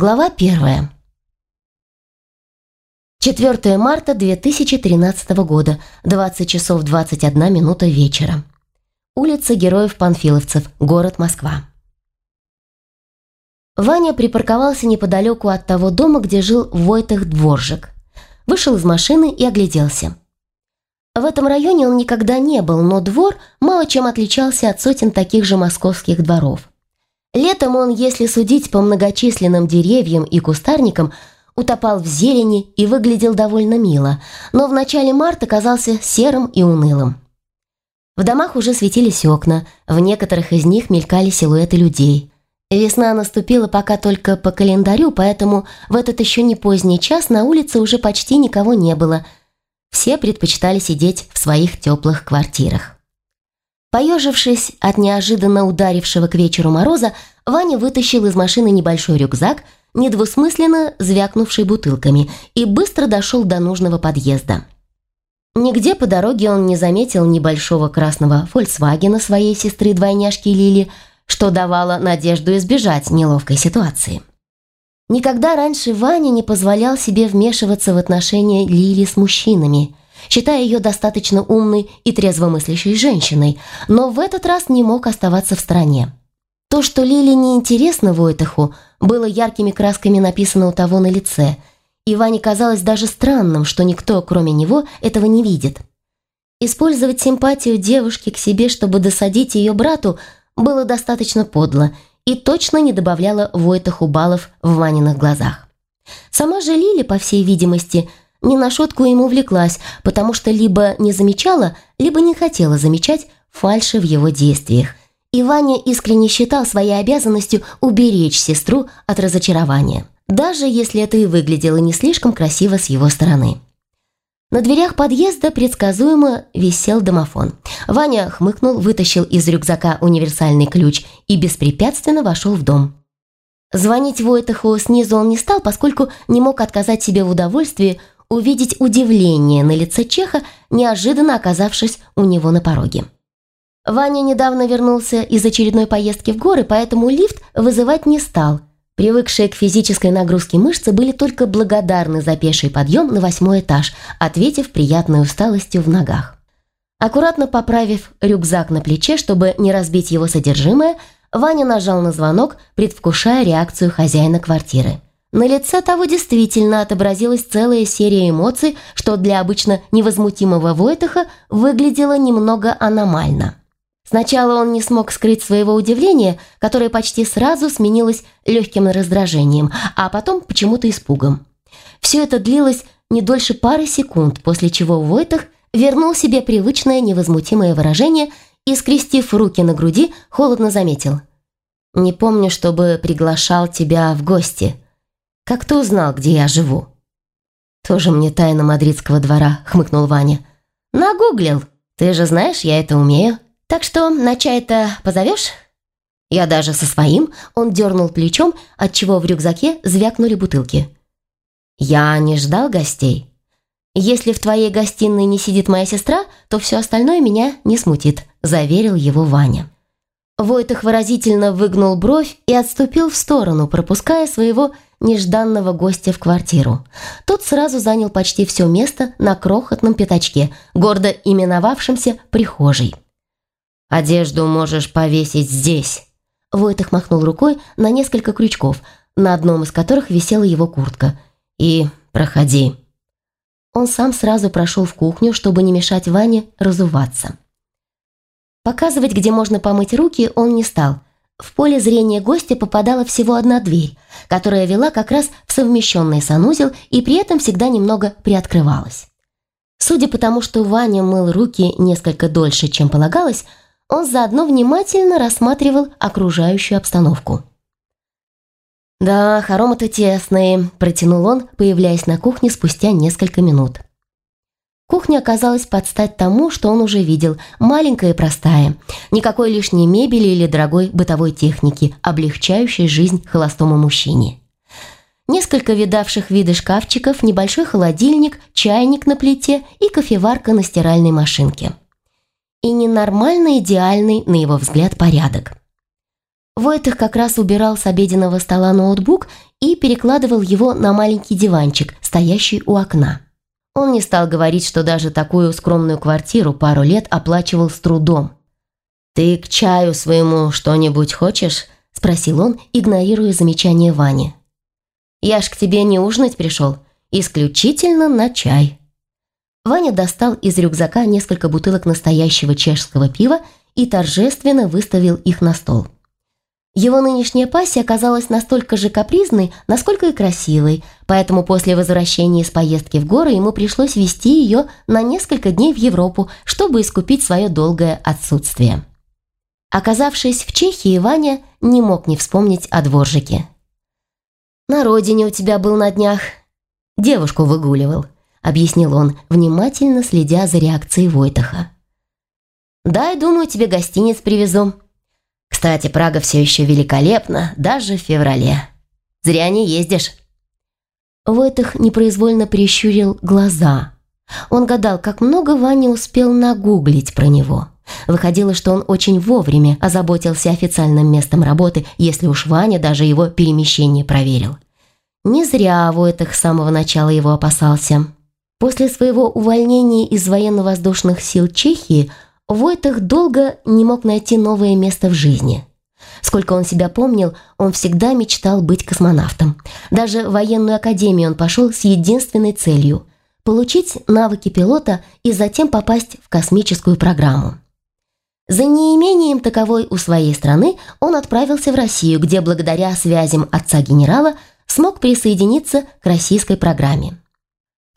Глава первая. 4 марта 2013 года, 20 часов 21 минута вечера. Улица Героев-Панфиловцев, город Москва. Ваня припарковался неподалеку от того дома, где жил Войтых Дворжик. Вышел из машины и огляделся. В этом районе он никогда не был, но двор мало чем отличался от сотен таких же московских дворов. Летом он, если судить по многочисленным деревьям и кустарникам, утопал в зелени и выглядел довольно мило, но в начале марта казался серым и унылым. В домах уже светились окна, в некоторых из них мелькали силуэты людей. Весна наступила пока только по календарю, поэтому в этот еще не поздний час на улице уже почти никого не было. Все предпочитали сидеть в своих теплых квартирах. Поежившись от неожиданно ударившего к вечеру мороза, Ваня вытащил из машины небольшой рюкзак, недвусмысленно звякнувший бутылками, и быстро дошел до нужного подъезда. Нигде по дороге он не заметил небольшого красного «Фольксвагена» своей сестры-двойняшки Лили, что давало надежду избежать неловкой ситуации. Никогда раньше Ваня не позволял себе вмешиваться в отношения Лили с мужчинами – считая ее достаточно умной и трезвомыслящей женщиной, но в этот раз не мог оставаться в стороне. То, что Лиле неинтересно Войтаху, было яркими красками написано у того на лице, и Ване казалось даже странным, что никто, кроме него, этого не видит. Использовать симпатию девушки к себе, чтобы досадить ее брату, было достаточно подло и точно не добавляло Войтаху баллов в Ваниных глазах. Сама же Лили, по всей видимости, не на шутку ему увлеклась, потому что либо не замечала, либо не хотела замечать фальши в его действиях. И Ваня искренне считал своей обязанностью уберечь сестру от разочарования, даже если это и выглядело не слишком красиво с его стороны. На дверях подъезда предсказуемо висел домофон. Ваня хмыкнул, вытащил из рюкзака универсальный ключ и беспрепятственно вошел в дом. Звонить Войтаху снизу он не стал, поскольку не мог отказать себе в удовольствии увидеть удивление на лице Чеха, неожиданно оказавшись у него на пороге. Ваня недавно вернулся из очередной поездки в горы, поэтому лифт вызывать не стал. Привыкшие к физической нагрузке мышцы были только благодарны за пеший подъем на восьмой этаж, ответив приятной усталостью в ногах. Аккуратно поправив рюкзак на плече, чтобы не разбить его содержимое, Ваня нажал на звонок, предвкушая реакцию хозяина квартиры. На лице того действительно отобразилась целая серия эмоций, что для обычно невозмутимого Войтаха выглядело немного аномально. Сначала он не смог скрыть своего удивления, которое почти сразу сменилось легким раздражением, а потом почему-то испугом. Все это длилось не дольше пары секунд, после чего Войтах вернул себе привычное невозмутимое выражение и, скрестив руки на груди, холодно заметил. «Не помню, чтобы приглашал тебя в гости», как ты узнал, где я живу?» «Тоже мне тайна мадридского двора», — хмыкнул Ваня. «Нагуглил. Ты же знаешь, я это умею. Так что на чай-то позовешь?» Я даже со своим, он дернул плечом, отчего в рюкзаке звякнули бутылки. «Я не ждал гостей. Если в твоей гостиной не сидит моя сестра, то все остальное меня не смутит», – заверил его Ваня. Войтых выразительно выгнул бровь и отступил в сторону, пропуская своего нежданного гостя в квартиру. Тот сразу занял почти все место на крохотном пятачке, гордо именовавшемся прихожей. «Одежду можешь повесить здесь», — Войтых махнул рукой на несколько крючков, на одном из которых висела его куртка. «И проходи». Он сам сразу прошел в кухню, чтобы не мешать Ване разуваться. Показывать, где можно помыть руки, он не стал — в поле зрения гостя попадала всего одна дверь, которая вела как раз в совмещенный санузел и при этом всегда немного приоткрывалась. Судя по тому, что Ваня мыл руки несколько дольше, чем полагалось, он заодно внимательно рассматривал окружающую обстановку. «Да, хоромы-то тесные», – протянул он, появляясь на кухне спустя несколько минут. Кухня оказалась под стать тому, что он уже видел, маленькая и простая. Никакой лишней мебели или дорогой бытовой техники, облегчающей жизнь холостому мужчине. Несколько видавших виды шкафчиков, небольшой холодильник, чайник на плите и кофеварка на стиральной машинке. И ненормально идеальный, на его взгляд, порядок. Войтых как раз убирал с обеденного стола ноутбук и перекладывал его на маленький диванчик, стоящий у окна. Он не стал говорить, что даже такую скромную квартиру пару лет оплачивал с трудом. «Ты к чаю своему что-нибудь хочешь?» – спросил он, игнорируя замечание Вани. «Я ж к тебе не ужинать пришел, исключительно на чай». Ваня достал из рюкзака несколько бутылок настоящего чешского пива и торжественно выставил их на стол. Его нынешняя пассия оказалась настолько же капризной, насколько и красивой, поэтому после возвращения из поездки в горы ему пришлось вести ее на несколько дней в Европу, чтобы искупить свое долгое отсутствие. Оказавшись в Чехии, Ваня не мог не вспомнить о дворжике. «На родине у тебя был на днях. Девушку выгуливал», — объяснил он, внимательно следя за реакцией Войтаха. «Дай, думаю, тебе гостиниц привезу. Кстати, Прага все еще великолепна, даже в феврале. Зря не ездишь». Войтах непроизвольно прищурил глаза. Он гадал, как много Ваня успел нагуглить про него. Выходило, что он очень вовремя озаботился официальным местом работы, если уж Ваня даже его перемещение проверил. Не зря Войтах с самого начала его опасался. После своего увольнения из военно-воздушных сил Чехии Войтах долго не мог найти новое место в жизни. Сколько он себя помнил, он всегда мечтал быть космонавтом. Даже в военную академию он пошел с единственной целью – получить навыки пилота и затем попасть в космическую программу. За неимением таковой у своей страны он отправился в Россию, где благодаря связям отца генерала смог присоединиться к российской программе.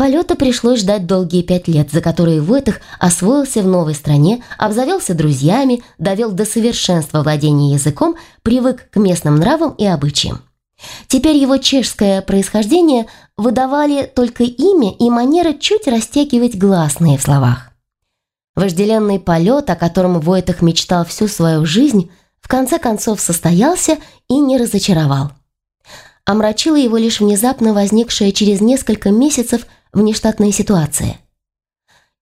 Полета пришлось ждать долгие пять лет, за которые Войтых освоился в новой стране, обзавелся друзьями, довел до совершенства владения языком, привык к местным нравам и обычаям. Теперь его чешское происхождение выдавали только имя и манера чуть растягивать гласные в словах. Вожделенный полет, о котором Войтах мечтал всю свою жизнь, в конце концов состоялся и не разочаровал. Омрачила его лишь внезапно возникшая через несколько месяцев – внештатная ситуация.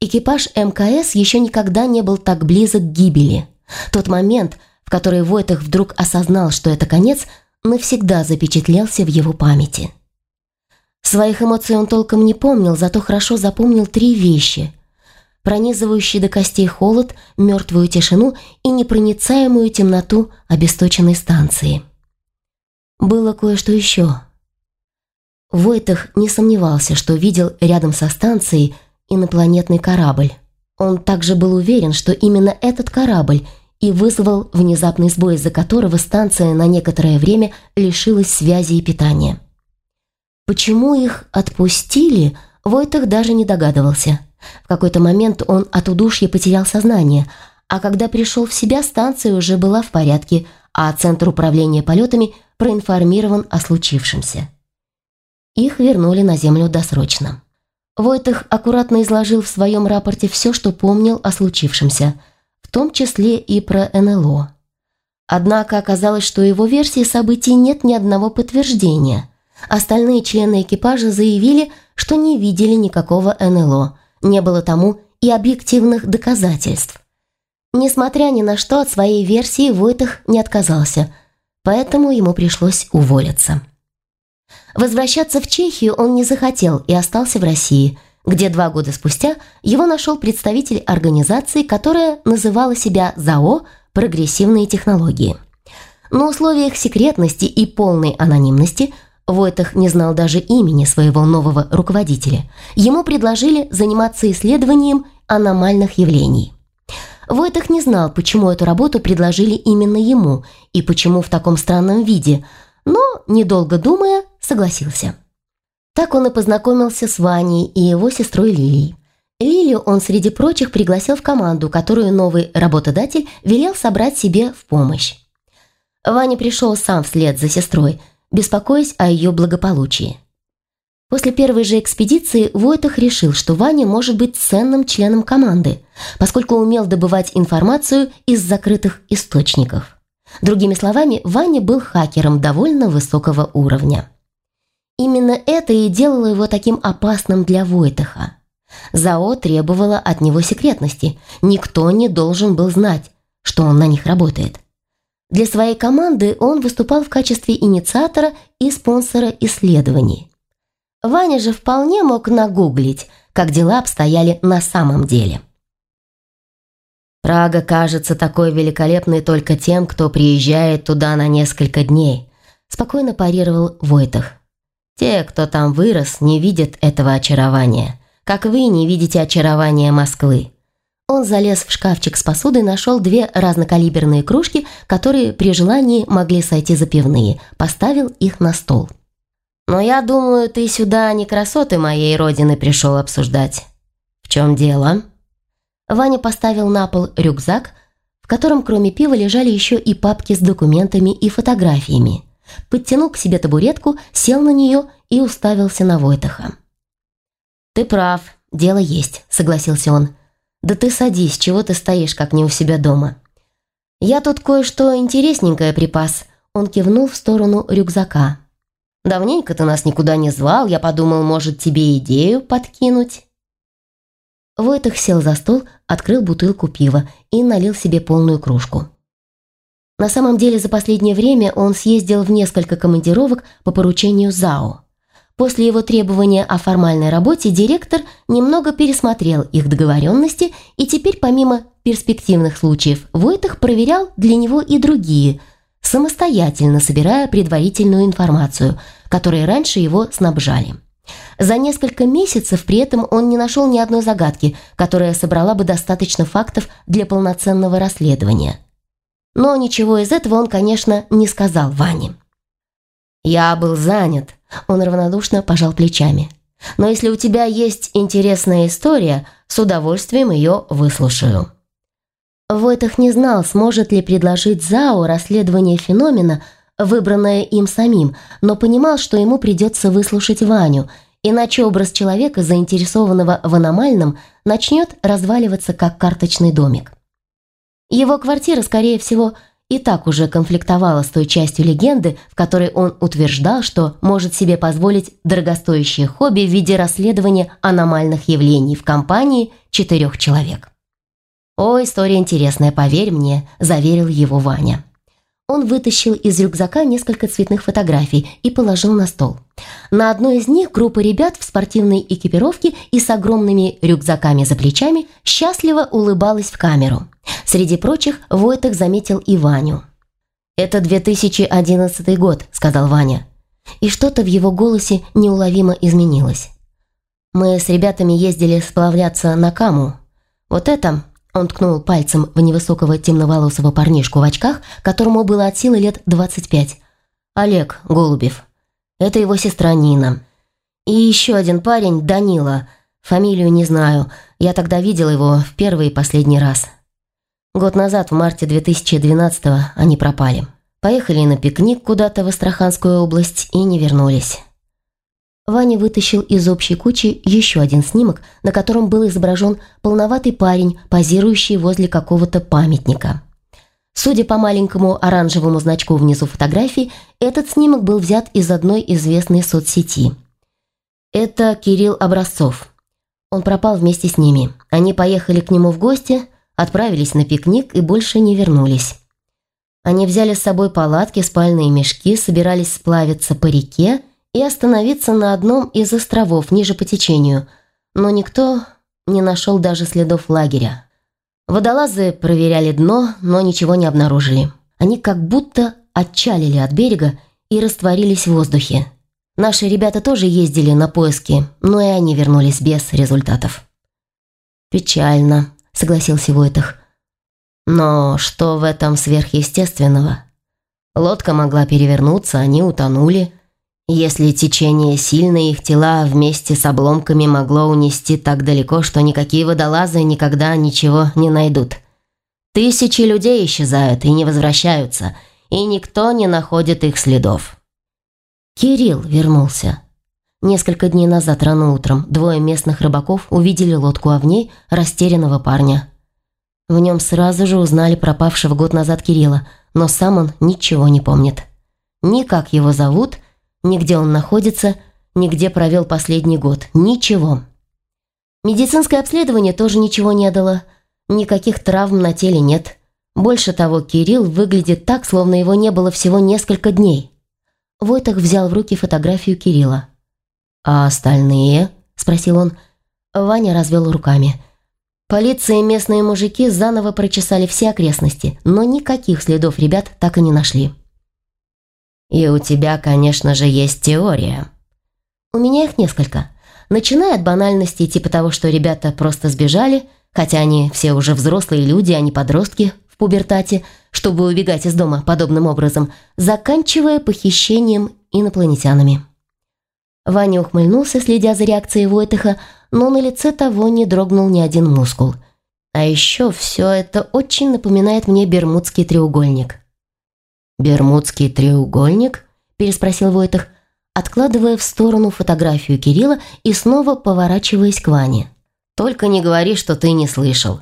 Экипаж МКС еще никогда не был так близок к гибели. Тот момент, в который Войтах вдруг осознал, что это конец, навсегда запечатлелся в его памяти. Своих эмоций он толком не помнил, зато хорошо запомнил три вещи – пронизывающий до костей холод, мертвую тишину и непроницаемую темноту обесточенной станции. Было кое-что еще – Войтах не сомневался, что видел рядом со станцией инопланетный корабль. Он также был уверен, что именно этот корабль и вызвал внезапный сбой, из-за которого станция на некоторое время лишилась связи и питания. Почему их отпустили, Войтах даже не догадывался. В какой-то момент он от удушья потерял сознание, а когда пришел в себя, станция уже была в порядке, а Центр управления полетами проинформирован о случившемся. Их вернули на землю досрочно. Войтых аккуратно изложил в своем рапорте все, что помнил о случившемся, в том числе и про НЛО. Однако оказалось, что его версии событий нет ни одного подтверждения. Остальные члены экипажа заявили, что не видели никакого НЛО, не было тому и объективных доказательств. Несмотря ни на что, от своей версии Войтых не отказался, поэтому ему пришлось уволиться. Возвращаться в Чехию он не захотел и остался в России, где два года спустя его нашел представитель организации, которая называла себя ЗАО «Прогрессивные технологии». На условиях секретности и полной анонимности Войтах не знал даже имени своего нового руководителя. Ему предложили заниматься исследованием аномальных явлений. Войтах не знал, почему эту работу предложили именно ему и почему в таком странном виде, но, недолго думая, согласился. Так он и познакомился с Ваней и его сестрой Лилией. Лилию он, среди прочих, пригласил в команду, которую новый работодатель велел собрать себе в помощь. Ваня пришел сам вслед за сестрой, беспокоясь о ее благополучии. После первой же экспедиции Войтах решил, что Ваня может быть ценным членом команды, поскольку умел добывать информацию из закрытых источников. Другими словами, Ваня был хакером довольно высокого уровня. Именно это и делало его таким опасным для Войтаха. ЗАО требовало от него секретности. Никто не должен был знать, что он на них работает. Для своей команды он выступал в качестве инициатора и спонсора исследований. Ваня же вполне мог нагуглить, как дела обстояли на самом деле. Прага кажется такой великолепной только тем, кто приезжает туда на несколько дней, спокойно парировал Войтах. Те, кто там вырос, не видят этого очарования, как вы не видите очарования Москвы. Он залез в шкафчик с посудой, нашел две разнокалиберные кружки, которые при желании могли сойти за пивные, поставил их на стол. «Но я думаю, ты сюда не красоты моей родины пришел обсуждать». «В чем дело?» Ваня поставил на пол рюкзак, в котором кроме пива лежали еще и папки с документами и фотографиями. Подтянул к себе табуретку, сел на нее и уставился на Войтаха. «Ты прав, дело есть», — согласился он. «Да ты садись, чего ты стоишь, как не у себя дома?» «Я тут кое-что интересненькое припас», — он кивнул в сторону рюкзака. «Давненько ты нас никуда не звал, я подумал, может, тебе идею подкинуть?» Войтах сел за стол, открыл бутылку пива и налил себе полную кружку. На самом деле за последнее время он съездил в несколько командировок по поручению ЗАО. После его требования о формальной работе директор немного пересмотрел их договоренности и теперь помимо перспективных случаев Войтах проверял для него и другие, самостоятельно собирая предварительную информацию, которой раньше его снабжали. За несколько месяцев при этом он не нашел ни одной загадки, которая собрала бы достаточно фактов для полноценного расследования. Но ничего из этого он, конечно, не сказал Ване. «Я был занят», – он равнодушно пожал плечами. «Но если у тебя есть интересная история, с удовольствием ее выслушаю». Войтах не знал, сможет ли предложить ЗАО расследование феномена, выбранное им самим, но понимал, что ему придется выслушать Ваню – иначе образ человека, заинтересованного в аномальном, начнет разваливаться как карточный домик. Его квартира, скорее всего, и так уже конфликтовала с той частью легенды, в которой он утверждал, что может себе позволить дорогостоящее хобби в виде расследования аномальных явлений в компании четырех человек. «О, история интересная, поверь мне», – заверил его Ваня. Он вытащил из рюкзака несколько цветных фотографий и положил на стол. На одной из них группа ребят в спортивной экипировке и с огромными рюкзаками за плечами счастливо улыбалась в камеру. Среди прочих Войтах заметил и Ваню. «Это 2011 год», — сказал Ваня. И что-то в его голосе неуловимо изменилось. «Мы с ребятами ездили сплавляться на Каму. Вот это он ткнул пальцем в невысокого темноволосого парнишку в очках, которому было от силы лет 25. Олег Голубев. Это его сестра Нина. И еще один парень, Данила. Фамилию не знаю. Я тогда видел его в первый и последний раз. Год назад, в марте 2012-го, они пропали. Поехали на пикник куда-то в Астраханскую область и не вернулись. Ваня вытащил из общей кучи еще один снимок, на котором был изображен полноватый парень, позирующий возле какого-то памятника. Судя по маленькому оранжевому значку внизу фотографии, этот снимок был взят из одной известной соцсети. Это Кирилл Образцов. Он пропал вместе с ними. Они поехали к нему в гости, отправились на пикник и больше не вернулись. Они взяли с собой палатки, спальные мешки, собирались сплавиться по реке, и остановиться на одном из островов ниже по течению, но никто не нашел даже следов лагеря. Водолазы проверяли дно, но ничего не обнаружили. Они как будто отчалили от берега и растворились в воздухе. Наши ребята тоже ездили на поиски, но и они вернулись без результатов. «Печально», — согласился Войтах. «Но что в этом сверхъестественного? Лодка могла перевернуться, они утонули, если течение сильное, их тела вместе с обломками могло унести так далеко, что никакие водолазы никогда ничего не найдут. Тысячи людей исчезают и не возвращаются, и никто не находит их следов. Кирилл вернулся. Несколько дней назад рано утром двое местных рыбаков увидели лодку, а в ней растерянного парня. В нем сразу же узнали пропавшего год назад Кирилла, но сам он ничего не помнит. Ни как его зовут – Нигде он находится, нигде провел последний год. Ничего. Медицинское обследование тоже ничего не дало. Никаких травм на теле нет. Больше того, Кирилл выглядит так, словно его не было всего несколько дней. Войтах взял в руки фотографию Кирилла. «А остальные?» – спросил он. Ваня развел руками. Полиция и местные мужики заново прочесали все окрестности, но никаких следов ребят так и не нашли. «И у тебя, конечно же, есть теория». «У меня их несколько. Начиная от банальностей типа того, что ребята просто сбежали, хотя они все уже взрослые люди, а не подростки, пубертате, чтобы убегать из дома подобным образом, заканчивая похищением инопланетянами. Ваня ухмыльнулся, следя за реакцией Войтыха, но на лице того не дрогнул ни один мускул. А еще все это очень напоминает мне Бермудский треугольник. «Бермудский треугольник?» – переспросил Войтых, откладывая в сторону фотографию Кирилла и снова поворачиваясь к Ване. «Только не говори, что ты не слышал».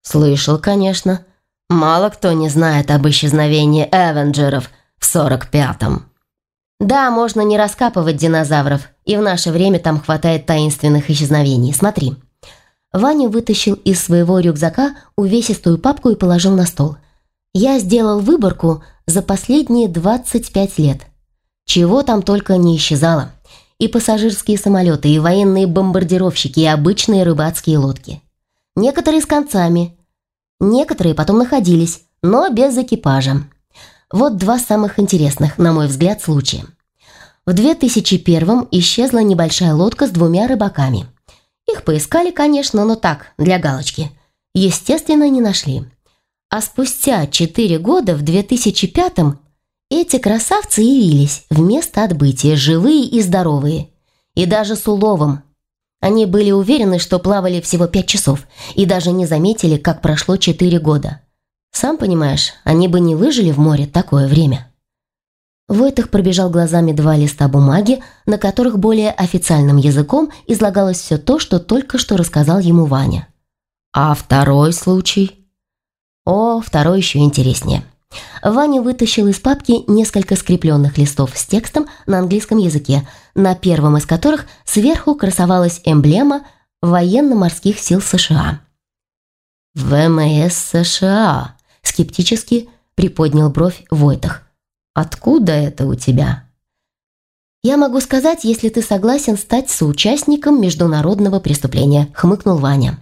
«Слышал, конечно», Мало кто не знает об исчезновении Эвенджеров в 45-м. Да, можно не раскапывать динозавров, и в наше время там хватает таинственных исчезновений. Смотри. Ваня вытащил из своего рюкзака увесистую папку и положил на стол. Я сделал выборку за последние 25 лет. Чего там только не исчезало. И пассажирские самолеты, и военные бомбардировщики, и обычные рыбацкие лодки. Некоторые с концами – Некоторые потом находились, но без экипажа. Вот два самых интересных, на мой взгляд, случая. В 2001-м исчезла небольшая лодка с двумя рыбаками. Их поискали, конечно, но так, для галочки. Естественно, не нашли. А спустя 4 года, в 2005-м, эти красавцы явились в место отбытия, живые и здоровые. И даже с уловом, они были уверены, что плавали всего пять часов и даже не заметили, как прошло четыре года. Сам понимаешь, они бы не выжили в море такое время. Войтых пробежал глазами два листа бумаги, на которых более официальным языком излагалось все то, что только что рассказал ему Ваня. А второй случай? О, второй еще интереснее. Ваня вытащил из папки несколько скрепленных листов с текстом на английском языке, на первом из которых сверху красовалась эмблема военно-морских сил США. «ВМС США», – скептически приподнял бровь Войтах. «Откуда это у тебя?» «Я могу сказать, если ты согласен стать соучастником международного преступления», – хмыкнул Ваня.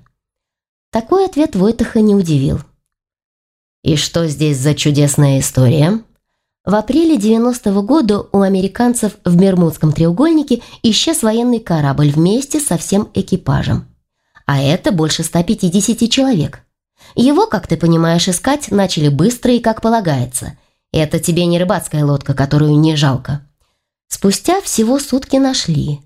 Такой ответ Войтаха не удивил. И что здесь за чудесная история? В апреле 90-го года у американцев в Бермудском треугольнике исчез военный корабль вместе со всем экипажем. А это больше 150 человек. Его, как ты понимаешь, искать начали быстро и как полагается. Это тебе не рыбацкая лодка, которую не жалко. Спустя всего сутки нашли.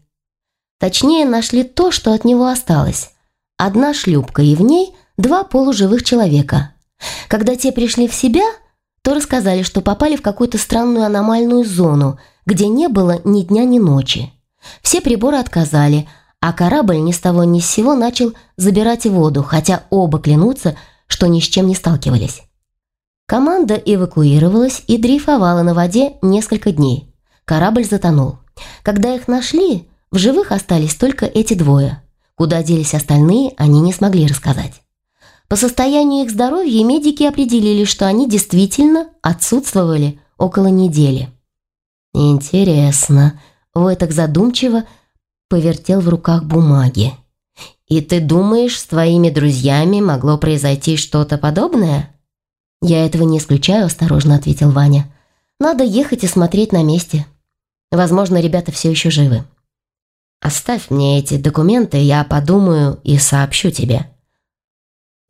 Точнее, нашли то, что от него осталось. Одна шлюпка и в ней два полуживых человека – когда те пришли в себя, то рассказали, что попали в какую-то странную аномальную зону, где не было ни дня, ни ночи. Все приборы отказали, а корабль ни с того ни с сего начал забирать воду, хотя оба клянутся, что ни с чем не сталкивались. Команда эвакуировалась и дрейфовала на воде несколько дней. Корабль затонул. Когда их нашли, в живых остались только эти двое. Куда делись остальные, они не смогли рассказать. По состоянию их здоровья медики определили, что они действительно отсутствовали около недели. «Интересно», — Войток задумчиво повертел в руках бумаги. «И ты думаешь, с твоими друзьями могло произойти что-то подобное?» «Я этого не исключаю», — осторожно ответил Ваня. «Надо ехать и смотреть на месте. Возможно, ребята все еще живы». «Оставь мне эти документы, я подумаю и сообщу тебе».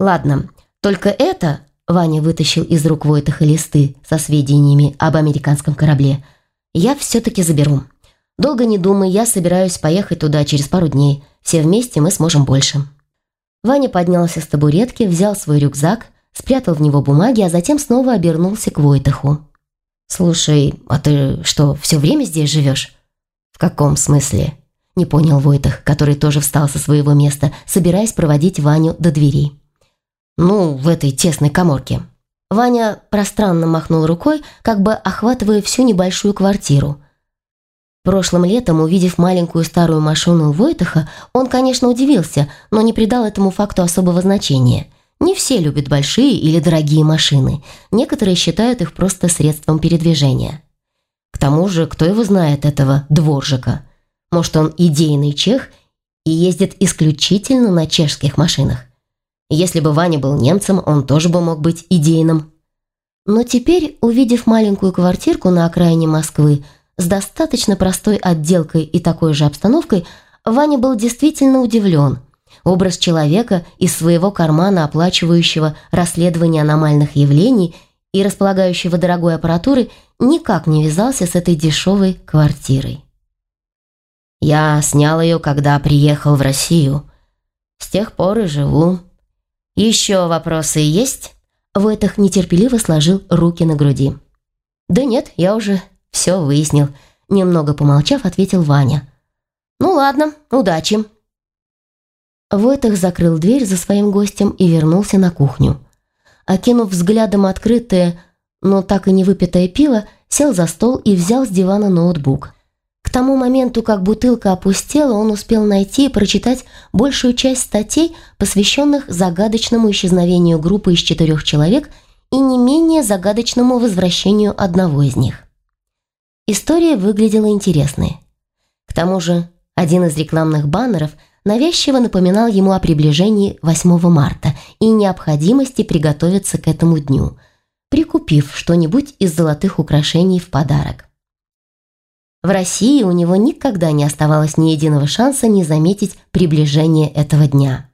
Ладно, только это Ваня вытащил из рук Войтаха листы со сведениями об американском корабле. Я все-таки заберу. Долго не думай, я собираюсь поехать туда через пару дней. Все вместе мы сможем больше. Ваня поднялся с табуретки, взял свой рюкзак, спрятал в него бумаги, а затем снова обернулся к Войтаху. «Слушай, а ты что, все время здесь живешь?» «В каком смысле?» Не понял Войтах, который тоже встал со своего места, собираясь проводить Ваню до дверей. Ну, в этой тесной коморке. Ваня пространно махнул рукой, как бы охватывая всю небольшую квартиру. Прошлым летом, увидев маленькую старую машину Войтаха, он, конечно, удивился, но не придал этому факту особого значения. Не все любят большие или дорогие машины. Некоторые считают их просто средством передвижения. К тому же, кто его знает, этого дворжика? Может, он идейный чех и ездит исключительно на чешских машинах? Если бы Ваня был немцем, он тоже бы мог быть идейным. Но теперь, увидев маленькую квартирку на окраине Москвы с достаточно простой отделкой и такой же обстановкой, Ваня был действительно удивлен. Образ человека из своего кармана, оплачивающего расследование аномальных явлений и располагающего дорогой аппаратурой, никак не вязался с этой дешевой квартирой. Я снял ее, когда приехал в Россию. С тех пор и живу. Еще вопросы есть? Войтах нетерпеливо сложил руки на груди. «Да нет, я уже все выяснил», – немного помолчав, ответил Ваня. «Ну ладно, удачи». Войтах закрыл дверь за своим гостем и вернулся на кухню. Окинув взглядом открытое, но так и не выпитое пиво, сел за стол и взял с дивана ноутбук. Тому моменту, как бутылка опустела, он успел найти и прочитать большую часть статей, посвященных загадочному исчезновению группы из четырех человек и не менее загадочному возвращению одного из них. История выглядела интересной. К тому же, один из рекламных баннеров навязчиво напоминал ему о приближении 8 марта и необходимости приготовиться к этому дню, прикупив что-нибудь из золотых украшений в подарок. В России у него никогда не оставалось ни единого шанса не заметить приближение этого дня.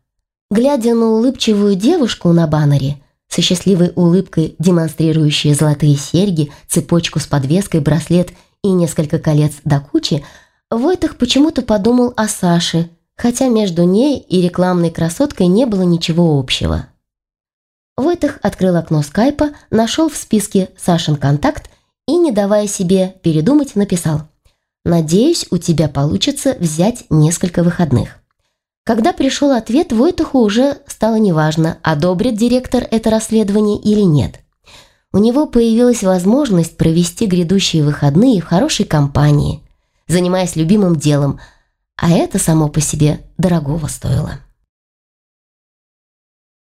Глядя на улыбчивую девушку на баннере, со счастливой улыбкой, демонстрирующей золотые серьги, цепочку с подвеской, браслет и несколько колец до кучи, Войтах почему-то подумал о Саше, хотя между ней и рекламной красоткой не было ничего общего. Войтах открыл окно скайпа, нашел в списке Сашин контакт и, не давая себе передумать, написал Надеюсь, у тебя получится взять несколько выходных. Когда пришел ответ, Войтуху уже стало неважно, одобрит директор это расследование или нет. У него появилась возможность провести грядущие выходные в хорошей компании, занимаясь любимым делом, а это само по себе дорогого стоило.